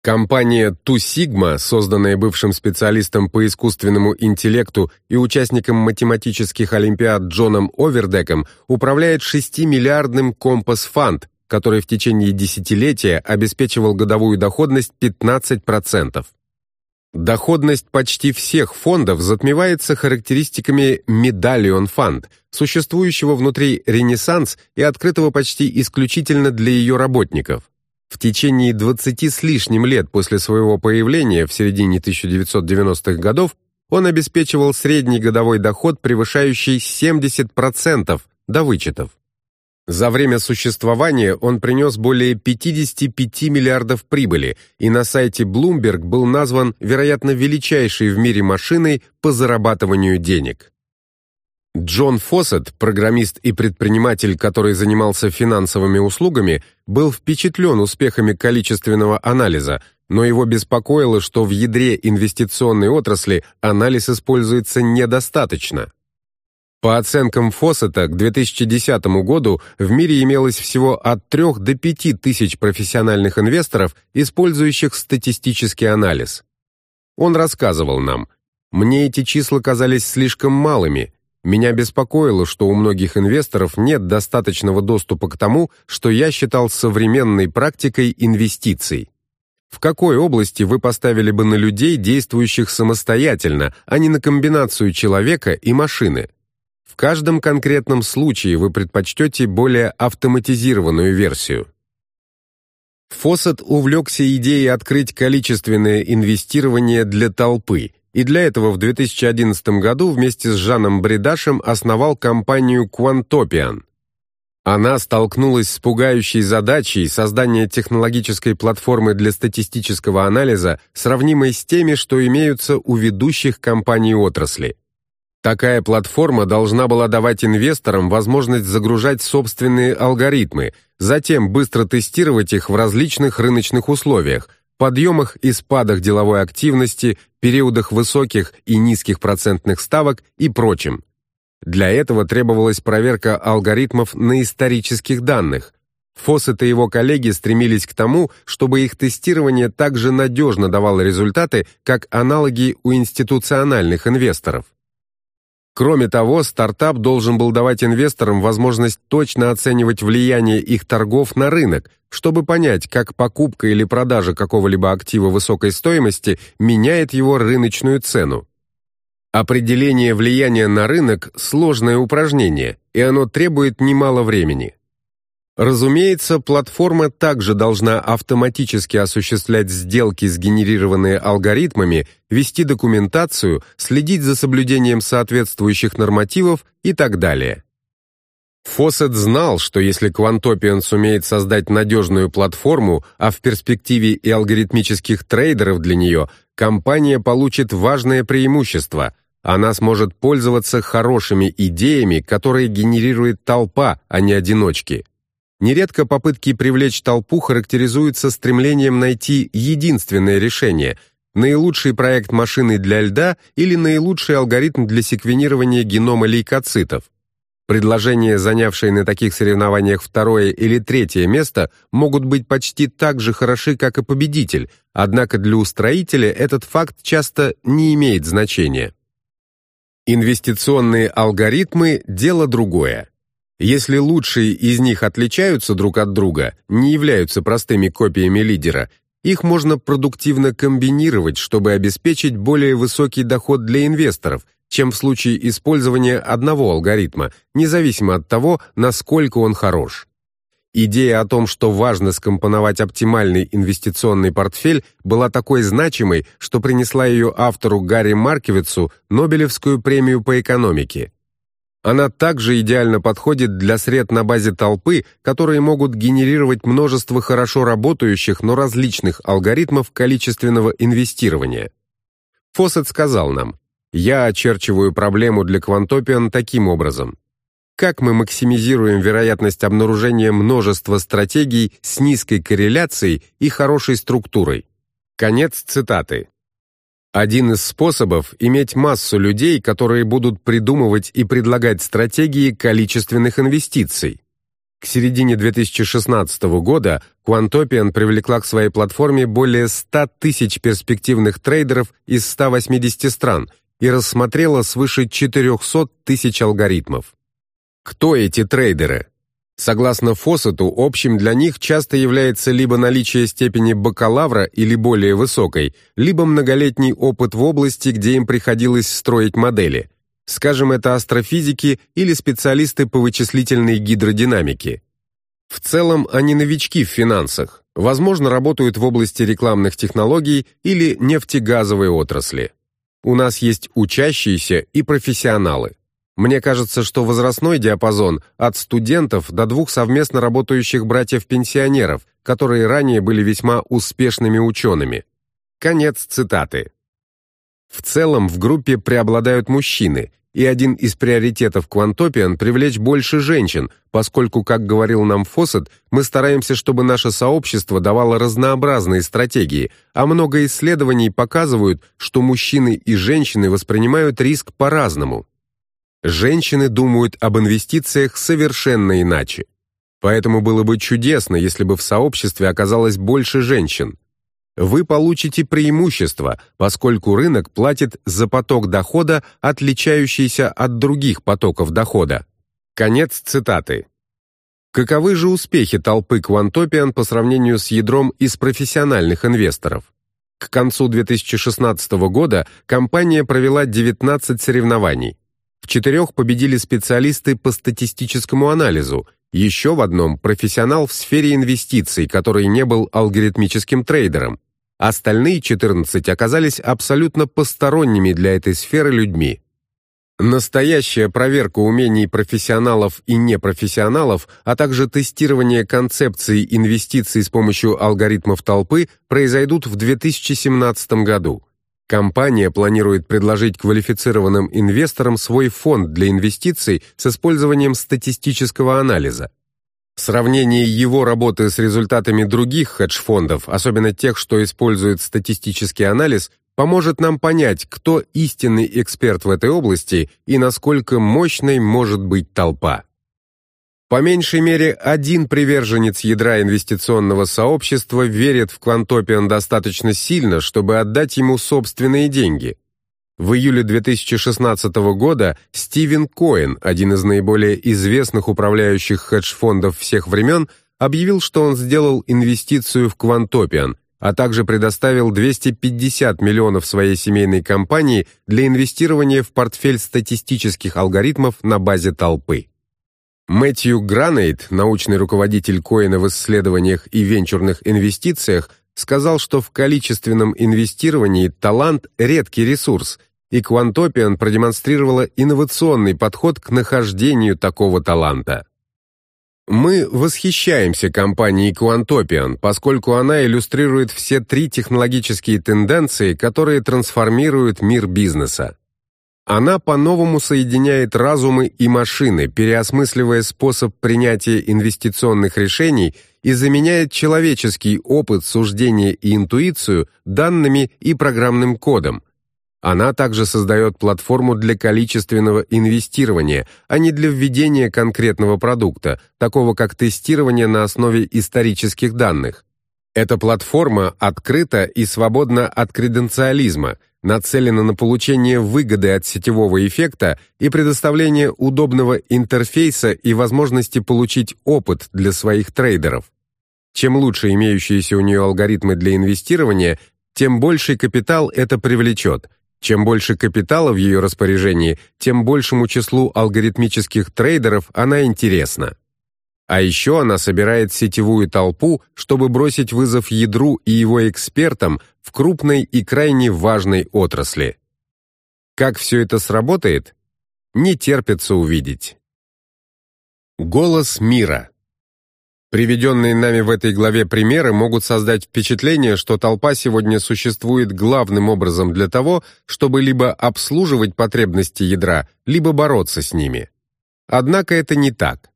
Компания Two Sigma, созданная бывшим специалистом по искусственному интеллекту и участником математических олимпиад Джоном Овердеком, управляет 6-миллиардным Compass Fund, который в течение десятилетия обеспечивал годовую доходность 15%. Доходность почти всех фондов затмевается характеристиками Medallion Fund, существующего внутри Ренессанс и открытого почти исключительно для ее работников. В течение 20 с лишним лет после своего появления в середине 1990-х годов он обеспечивал средний годовой доход, превышающий 70% до вычетов. За время существования он принес более 55 миллиардов прибыли, и на сайте Bloomberg был назван, вероятно, величайшей в мире машиной по зарабатыванию денег. Джон Фоссет, программист и предприниматель, который занимался финансовыми услугами, был впечатлен успехами количественного анализа, но его беспокоило, что в ядре инвестиционной отрасли анализ используется недостаточно. По оценкам Фоссета, к 2010 году в мире имелось всего от 3 до 5 тысяч профессиональных инвесторов, использующих статистический анализ. Он рассказывал нам, «Мне эти числа казались слишком малыми. Меня беспокоило, что у многих инвесторов нет достаточного доступа к тому, что я считал современной практикой инвестиций». В какой области вы поставили бы на людей, действующих самостоятельно, а не на комбинацию человека и машины? В каждом конкретном случае вы предпочтете более автоматизированную версию. Фоссет увлекся идеей открыть количественное инвестирование для толпы, и для этого в 2011 году вместе с Жаном Бредашем основал компанию Quantopian. Она столкнулась с пугающей задачей создания технологической платформы для статистического анализа, сравнимой с теми, что имеются у ведущих компаний отрасли. Такая платформа должна была давать инвесторам возможность загружать собственные алгоритмы, затем быстро тестировать их в различных рыночных условиях, подъемах и спадах деловой активности, периодах высоких и низких процентных ставок и прочем. Для этого требовалась проверка алгоритмов на исторических данных. Фоссет и его коллеги стремились к тому, чтобы их тестирование также надежно давало результаты, как аналоги у институциональных инвесторов. Кроме того, стартап должен был давать инвесторам возможность точно оценивать влияние их торгов на рынок, чтобы понять, как покупка или продажа какого-либо актива высокой стоимости меняет его рыночную цену. Определение влияния на рынок – сложное упражнение, и оно требует немало времени. Разумеется, платформа также должна автоматически осуществлять сделки, сгенерированные алгоритмами, вести документацию, следить за соблюдением соответствующих нормативов и так далее. Фоссет знал, что если Quantopian сумеет создать надежную платформу, а в перспективе и алгоритмических трейдеров для нее, компания получит важное преимущество – она сможет пользоваться хорошими идеями, которые генерирует толпа, а не одиночки. Нередко попытки привлечь толпу характеризуются стремлением найти единственное решение – наилучший проект машины для льда или наилучший алгоритм для секвенирования генома лейкоцитов. Предложения, занявшие на таких соревнованиях второе или третье место, могут быть почти так же хороши, как и победитель, однако для устроителя этот факт часто не имеет значения. Инвестиционные алгоритмы – дело другое. Если лучшие из них отличаются друг от друга, не являются простыми копиями лидера, их можно продуктивно комбинировать, чтобы обеспечить более высокий доход для инвесторов – чем в случае использования одного алгоритма, независимо от того, насколько он хорош. Идея о том, что важно скомпоновать оптимальный инвестиционный портфель, была такой значимой, что принесла ее автору Гарри Маркевицу Нобелевскую премию по экономике. Она также идеально подходит для сред на базе толпы, которые могут генерировать множество хорошо работающих, но различных алгоритмов количественного инвестирования. Фоссет сказал нам, я очерчиваю проблему для Quantopian таким образом. Как мы максимизируем вероятность обнаружения множества стратегий с низкой корреляцией и хорошей структурой? Конец цитаты. Один из способов – иметь массу людей, которые будут придумывать и предлагать стратегии количественных инвестиций. К середине 2016 года Quantopian привлекла к своей платформе более 100 тысяч перспективных трейдеров из 180 стран и рассмотрела свыше 400 тысяч алгоритмов. Кто эти трейдеры? Согласно Фоссету, общим для них часто является либо наличие степени бакалавра или более высокой, либо многолетний опыт в области, где им приходилось строить модели. Скажем, это астрофизики или специалисты по вычислительной гидродинамике. В целом, они новички в финансах, возможно, работают в области рекламных технологий или нефтегазовой отрасли. У нас есть учащиеся и профессионалы. Мне кажется, что возрастной диапазон от студентов до двух совместно работающих братьев-пенсионеров, которые ранее были весьма успешными учеными. Конец цитаты. В целом в группе преобладают мужчины, и один из приоритетов Quantopian – привлечь больше женщин, поскольку, как говорил нам Фоссет, мы стараемся, чтобы наше сообщество давало разнообразные стратегии, а много исследований показывают, что мужчины и женщины воспринимают риск по-разному. Женщины думают об инвестициях совершенно иначе. Поэтому было бы чудесно, если бы в сообществе оказалось больше женщин вы получите преимущество, поскольку рынок платит за поток дохода, отличающийся от других потоков дохода. Конец цитаты. Каковы же успехи толпы Quantopian по сравнению с ядром из профессиональных инвесторов? К концу 2016 года компания провела 19 соревнований. В четырех победили специалисты по статистическому анализу, еще в одном – профессионал в сфере инвестиций, который не был алгоритмическим трейдером. Остальные 14 оказались абсолютно посторонними для этой сферы людьми. Настоящая проверка умений профессионалов и непрофессионалов, а также тестирование концепции инвестиций с помощью алгоритмов толпы произойдут в 2017 году. Компания планирует предложить квалифицированным инвесторам свой фонд для инвестиций с использованием статистического анализа. Сравнение его работы с результатами других хедж-фондов, особенно тех, что используют статистический анализ, поможет нам понять, кто истинный эксперт в этой области и насколько мощной может быть толпа. По меньшей мере, один приверженец ядра инвестиционного сообщества верит в Квантопиан достаточно сильно, чтобы отдать ему собственные деньги. В июле 2016 года Стивен Коэн, один из наиболее известных управляющих хедж-фондов всех времен, объявил, что он сделал инвестицию в Квантопиан – а также предоставил 250 миллионов своей семейной компании для инвестирования в портфель статистических алгоритмов на базе толпы. Мэтью Гранейт, научный руководитель Коина в исследованиях и венчурных инвестициях, сказал, что в количественном инвестировании талант – редкий ресурс, и Quantopian продемонстрировала инновационный подход к нахождению такого таланта. Мы восхищаемся компанией Quantopian, поскольку она иллюстрирует все три технологические тенденции, которые трансформируют мир бизнеса. Она по-новому соединяет разумы и машины, переосмысливая способ принятия инвестиционных решений и заменяет человеческий опыт суждения и интуицию данными и программным кодом, она также создает платформу для количественного инвестирования, а не для введения конкретного продукта, такого как тестирование на основе исторических данных. Эта платформа открыта и свободна от креденциализма, нацелена на получение выгоды от сетевого эффекта и предоставление удобного интерфейса и возможности получить опыт для своих трейдеров. Чем лучше имеющиеся у нее алгоритмы для инвестирования, тем больший капитал это привлечет – чем больше капитала в ее распоряжении, тем большему числу алгоритмических трейдеров она интересна. А еще она собирает сетевую толпу, чтобы бросить вызов ядру и его экспертам в крупной и крайне важной отрасли. Как все это сработает? Не терпится увидеть. Голос мира. Приведенные нами в этой главе примеры могут создать впечатление, что толпа сегодня существует главным образом для того, чтобы либо обслуживать потребности ядра, либо бороться с ними. Однако это не так.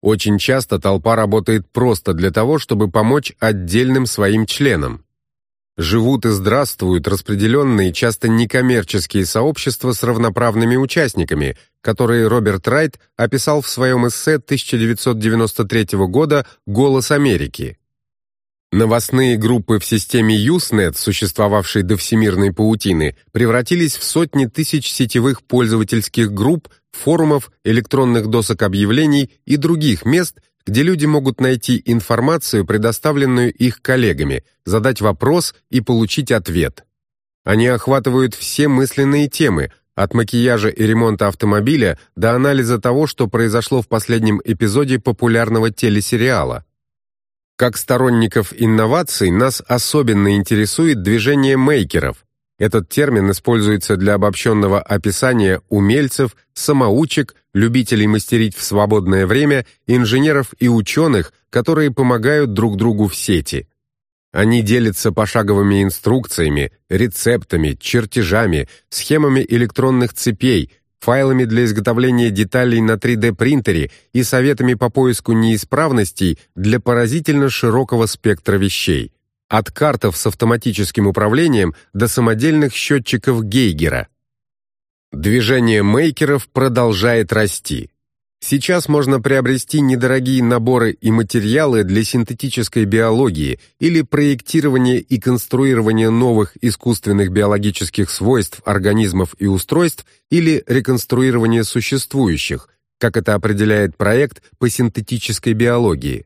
Очень часто толпа работает просто для того, чтобы помочь отдельным своим членам живут и здравствуют распределенные, часто некоммерческие сообщества с равноправными участниками, которые Роберт Райт описал в своем эссе 1993 года «Голос Америки». Новостные группы в системе Usenet, существовавшей до всемирной паутины, превратились в сотни тысяч сетевых пользовательских групп, форумов, электронных досок объявлений и других мест, где люди могут найти информацию, предоставленную их коллегами, задать вопрос и получить ответ. Они охватывают все мысленные темы, от макияжа и ремонта автомобиля до анализа того, что произошло в последнем эпизоде популярного телесериала. Как сторонников инноваций нас особенно интересует движение мейкеров, этот термин используется для обобщенного описания умельцев, самоучек, любителей мастерить в свободное время, инженеров и ученых, которые помогают друг другу в сети. Они делятся пошаговыми инструкциями, рецептами, чертежами, схемами электронных цепей, файлами для изготовления деталей на 3D-принтере и советами по поиску неисправностей для поразительно широкого спектра вещей от картов с автоматическим управлением до самодельных счетчиков Гейгера. Движение мейкеров продолжает расти. Сейчас можно приобрести недорогие наборы и материалы для синтетической биологии или проектирования и конструирования новых искусственных биологических свойств организмов и устройств или реконструирования существующих, как это определяет проект по синтетической биологии.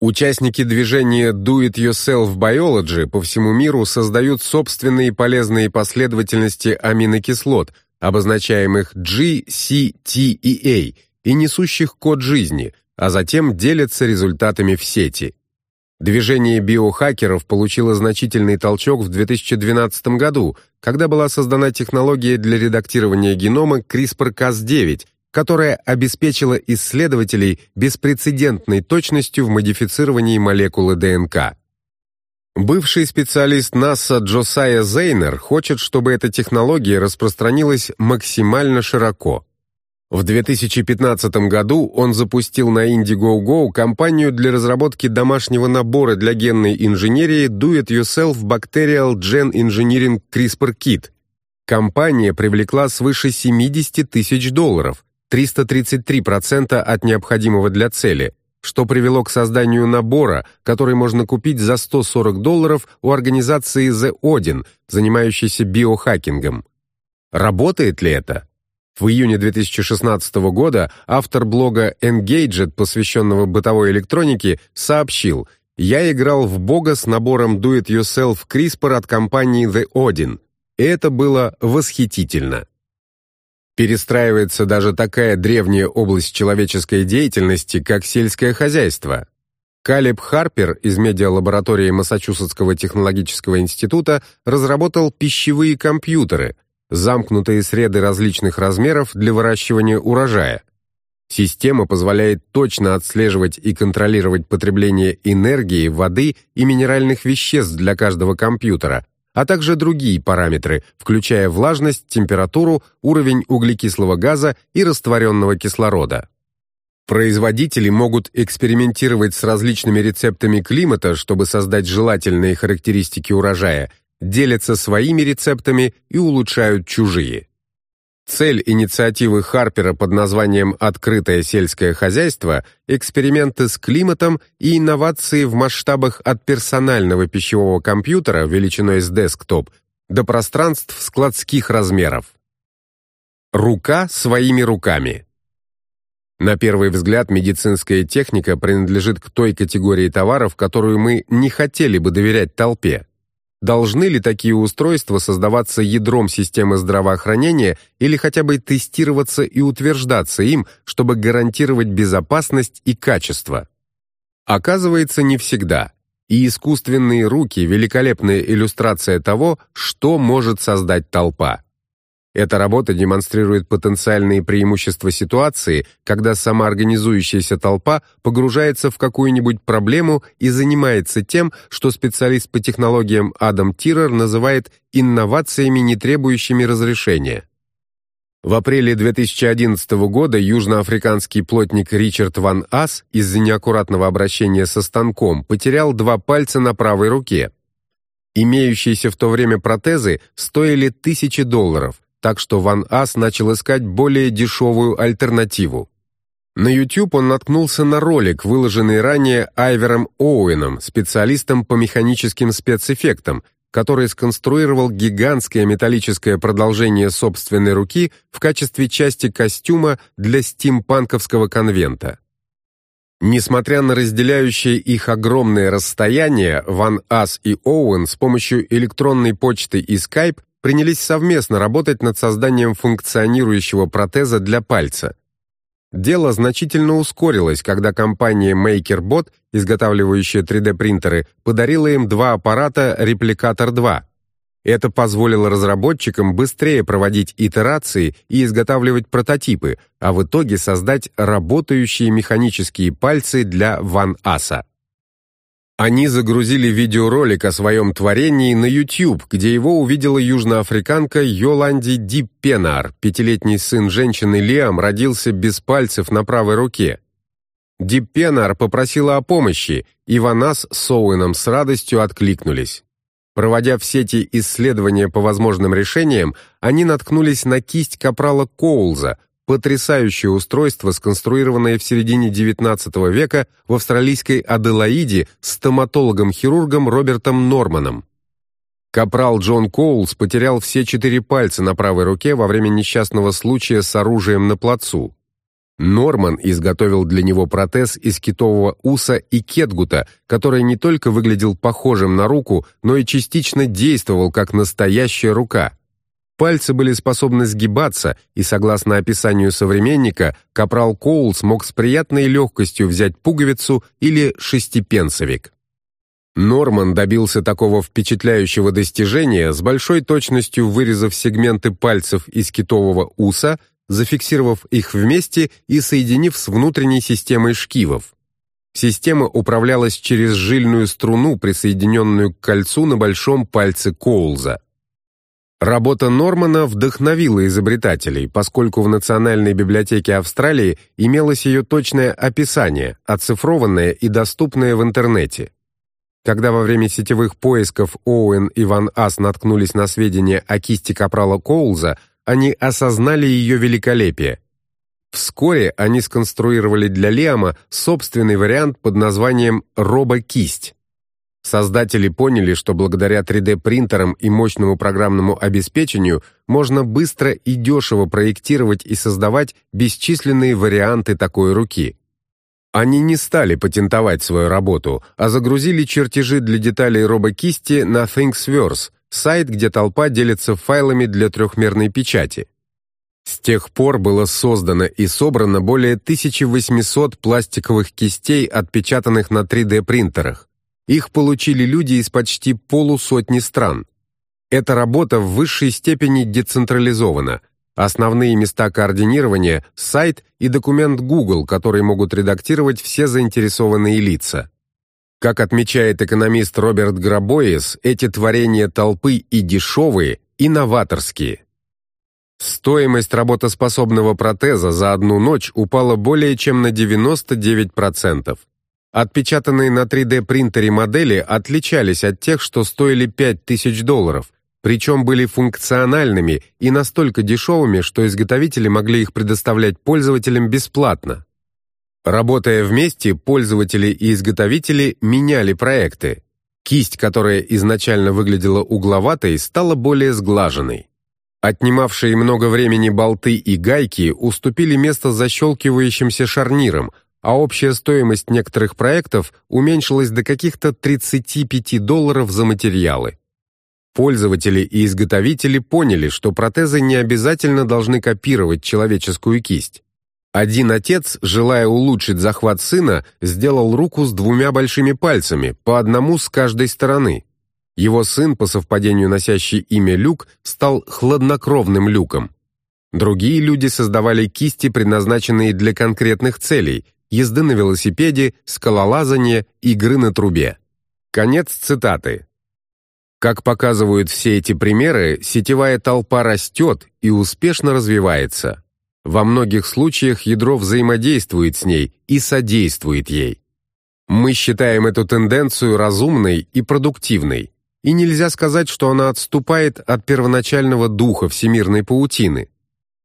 Участники движения Do It Yourself Biology по всему миру создают собственные полезные последовательности аминокислот, обозначаемых G, C, T и A, и несущих код жизни, а затем делятся результатами в сети. Движение биохакеров получило значительный толчок в 2012 году, когда была создана технология для редактирования генома CRISPR-Cas9, которая обеспечила исследователей беспрецедентной точностью в модифицировании молекулы ДНК. Бывший специалист НАСА Джосайя Зейнер хочет, чтобы эта технология распространилась максимально широко. В 2015 году он запустил на Indiegogo компанию для разработки домашнего набора для генной инженерии Do It Yourself Bacterial Gen Engineering CRISPR Kit. Компания привлекла свыше 70 тысяч долларов, 333% от необходимого для цели, что привело к созданию набора, который можно купить за 140 долларов у организации The Odin, занимающейся биохакингом. Работает ли это? В июне 2016 года автор блога Engadget, посвященного бытовой электронике, сообщил «Я играл в бога с набором Do-It-Yourself CRISPR от компании The Odin. И это было восхитительно». Перестраивается даже такая древняя область человеческой деятельности, как сельское хозяйство. Калеб Харпер из медиалаборатории Массачусетского технологического института разработал пищевые компьютеры, замкнутые среды различных размеров для выращивания урожая. Система позволяет точно отслеживать и контролировать потребление энергии, воды и минеральных веществ для каждого компьютера, а также другие параметры, включая влажность, температуру, уровень углекислого газа и растворенного кислорода. Производители могут экспериментировать с различными рецептами климата, чтобы создать желательные характеристики урожая – делятся своими рецептами и улучшают чужие. Цель инициативы Харпера под названием «Открытое сельское хозяйство» – эксперименты с климатом и инновации в масштабах от персонального пищевого компьютера величиной с десктоп до пространств складских размеров. Рука своими руками. На первый взгляд медицинская техника принадлежит к той категории товаров, которую мы не хотели бы доверять толпе. Должны ли такие устройства создаваться ядром системы здравоохранения или хотя бы тестироваться и утверждаться им, чтобы гарантировать безопасность и качество? Оказывается, не всегда. И искусственные руки – великолепная иллюстрация того, что может создать толпа. Эта работа демонстрирует потенциальные преимущества ситуации, когда самоорганизующаяся толпа погружается в какую-нибудь проблему и занимается тем, что специалист по технологиям Адам Тирер называет инновациями, не требующими разрешения. В апреле 2011 года южноафриканский плотник Ричард Ван Ас из-за неаккуратного обращения со станком потерял два пальца на правой руке. Имеющиеся в то время протезы стоили тысячи долларов, так что Ван Ас начал искать более дешевую альтернативу. На YouTube он наткнулся на ролик, выложенный ранее Айвером Оуэном, специалистом по механическим спецэффектам, который сконструировал гигантское металлическое продолжение собственной руки в качестве части костюма для стимпанковского конвента. Несмотря на разделяющее их огромное расстояние, Ван Ас и Оуэн с помощью электронной почты и Skype принялись совместно работать над созданием функционирующего протеза для пальца. Дело значительно ускорилось, когда компания MakerBot, изготавливающая 3D-принтеры, подарила им два аппарата Replicator 2. Это позволило разработчикам быстрее проводить итерации и изготавливать прототипы, а в итоге создать работающие механические пальцы для Ван Аса. Они загрузили видеоролик о своем творении на YouTube, где его увидела южноафриканка Йоланди Диппенар. Пятилетний сын женщины Лиам родился без пальцев на правой руке. Диппенар попросила о помощи, и Ванас с Оуэном с радостью откликнулись. Проводя в сети исследования по возможным решениям, они наткнулись на кисть капрала Коулза, Потрясающее устройство, сконструированное в середине XIX века в австралийской Аделаиде стоматологом-хирургом Робертом Норманом. Капрал Джон Коулс потерял все четыре пальца на правой руке во время несчастного случая с оружием на плацу. Норман изготовил для него протез из китового уса и кетгута, который не только выглядел похожим на руку, но и частично действовал как настоящая рука. Пальцы были способны сгибаться, и, согласно описанию современника, капрал Коул смог с приятной легкостью взять пуговицу или шестипенсовик. Норман добился такого впечатляющего достижения с большой точностью вырезав сегменты пальцев из китового уса, зафиксировав их вместе и соединив с внутренней системой шкивов. Система управлялась через жильную струну, присоединенную к кольцу на большом пальце Коулза. Работа Нормана вдохновила изобретателей, поскольку в Национальной библиотеке Австралии имелось ее точное описание, оцифрованное и доступное в интернете. Когда во время сетевых поисков Оуэн и Ван Ас наткнулись на сведения о кисти капрала Коулза, они осознали ее великолепие. Вскоре они сконструировали для Лиама собственный вариант под названием «робокисть». Создатели поняли, что благодаря 3D-принтерам и мощному программному обеспечению можно быстро и дешево проектировать и создавать бесчисленные варианты такой руки. Они не стали патентовать свою работу, а загрузили чертежи для деталей робокисти на Thinksverse, сайт, где толпа делится файлами для трехмерной печати. С тех пор было создано и собрано более 1800 пластиковых кистей, отпечатанных на 3D-принтерах. Их получили люди из почти полусотни стран. Эта работа в высшей степени децентрализована. Основные места координирования – сайт и документ Google, которые могут редактировать все заинтересованные лица. Как отмечает экономист Роберт Грабоис, эти творения толпы и дешевые, и новаторские. Стоимость работоспособного протеза за одну ночь упала более чем на 99%. Отпечатанные на 3D-принтере модели отличались от тех, что стоили 5000 долларов, причем были функциональными и настолько дешевыми, что изготовители могли их предоставлять пользователям бесплатно. Работая вместе, пользователи и изготовители меняли проекты. Кисть, которая изначально выглядела угловатой, стала более сглаженной. Отнимавшие много времени болты и гайки уступили место защелкивающимся шарнирам, а общая стоимость некоторых проектов уменьшилась до каких-то 35 долларов за материалы. Пользователи и изготовители поняли, что протезы не обязательно должны копировать человеческую кисть. Один отец, желая улучшить захват сына, сделал руку с двумя большими пальцами, по одному с каждой стороны. Его сын, по совпадению носящий имя Люк, стал хладнокровным Люком. Другие люди создавали кисти, предназначенные для конкретных целей, езды на велосипеде, скалолазания, игры на трубе. Конец цитаты. Как показывают все эти примеры, сетевая толпа растет и успешно развивается. Во многих случаях ядро взаимодействует с ней и содействует ей. Мы считаем эту тенденцию разумной и продуктивной, и нельзя сказать, что она отступает от первоначального духа всемирной паутины.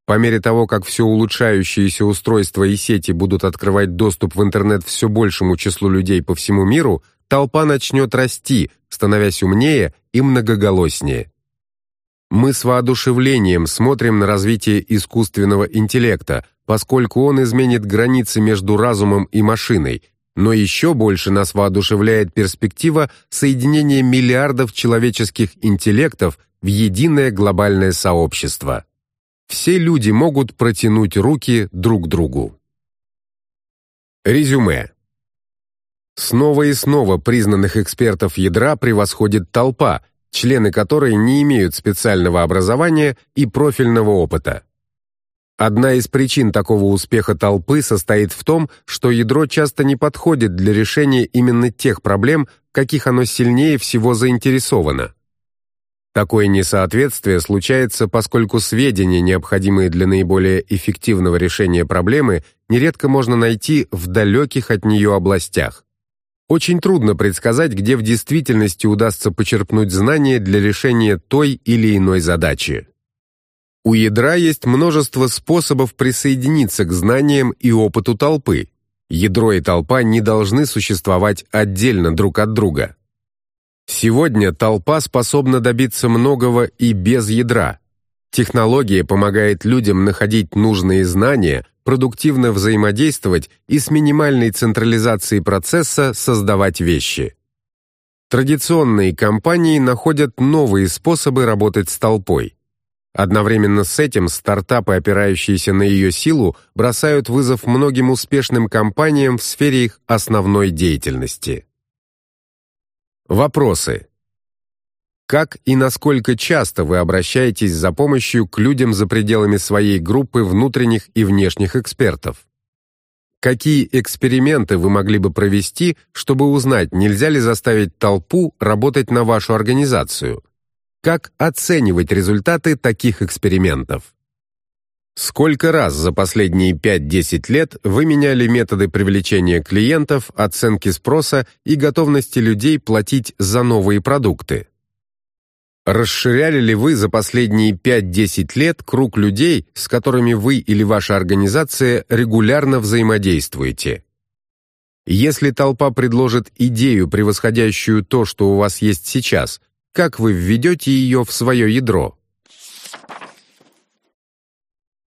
По мере того, как все улучшающиеся устройства и сети будут открывать доступ в интернет все большему числу людей по всему миру, толпа начнет расти, становясь умнее и многоголоснее. Мы с воодушевлением смотрим на развитие искусственного интеллекта, поскольку он изменит границы между разумом и машиной, но еще больше нас воодушевляет перспектива соединения миллиардов человеческих интеллектов в единое глобальное сообщество все люди могут протянуть руки друг другу. Резюме. Снова и снова признанных экспертов ядра превосходит толпа, члены которой не имеют специального образования и профильного опыта. Одна из причин такого успеха толпы состоит в том, что ядро часто не подходит для решения именно тех проблем, каких оно сильнее всего заинтересовано. Такое несоответствие случается, поскольку сведения, необходимые для наиболее эффективного решения проблемы, нередко можно найти в далеких от нее областях. Очень трудно предсказать, где в действительности удастся почерпнуть знания для решения той или иной задачи. У ядра есть множество способов присоединиться к знаниям и опыту толпы. Ядро и толпа не должны существовать отдельно друг от друга. Сегодня толпа способна добиться многого и без ядра. Технология помогает людям находить нужные знания, продуктивно взаимодействовать и с минимальной централизацией процесса создавать вещи. Традиционные компании находят новые способы работать с толпой. Одновременно с этим стартапы, опирающиеся на ее силу, бросают вызов многим успешным компаниям в сфере их основной деятельности. Вопросы. Как и насколько часто вы обращаетесь за помощью к людям за пределами своей группы внутренних и внешних экспертов? Какие эксперименты вы могли бы провести, чтобы узнать, нельзя ли заставить толпу работать на вашу организацию? Как оценивать результаты таких экспериментов? Сколько раз за последние 5-10 лет вы меняли методы привлечения клиентов, оценки спроса и готовности людей платить за новые продукты? Расширяли ли вы за последние 5-10 лет круг людей, с которыми вы или ваша организация регулярно взаимодействуете? Если толпа предложит идею, превосходящую то, что у вас есть сейчас, как вы введете ее в свое ядро?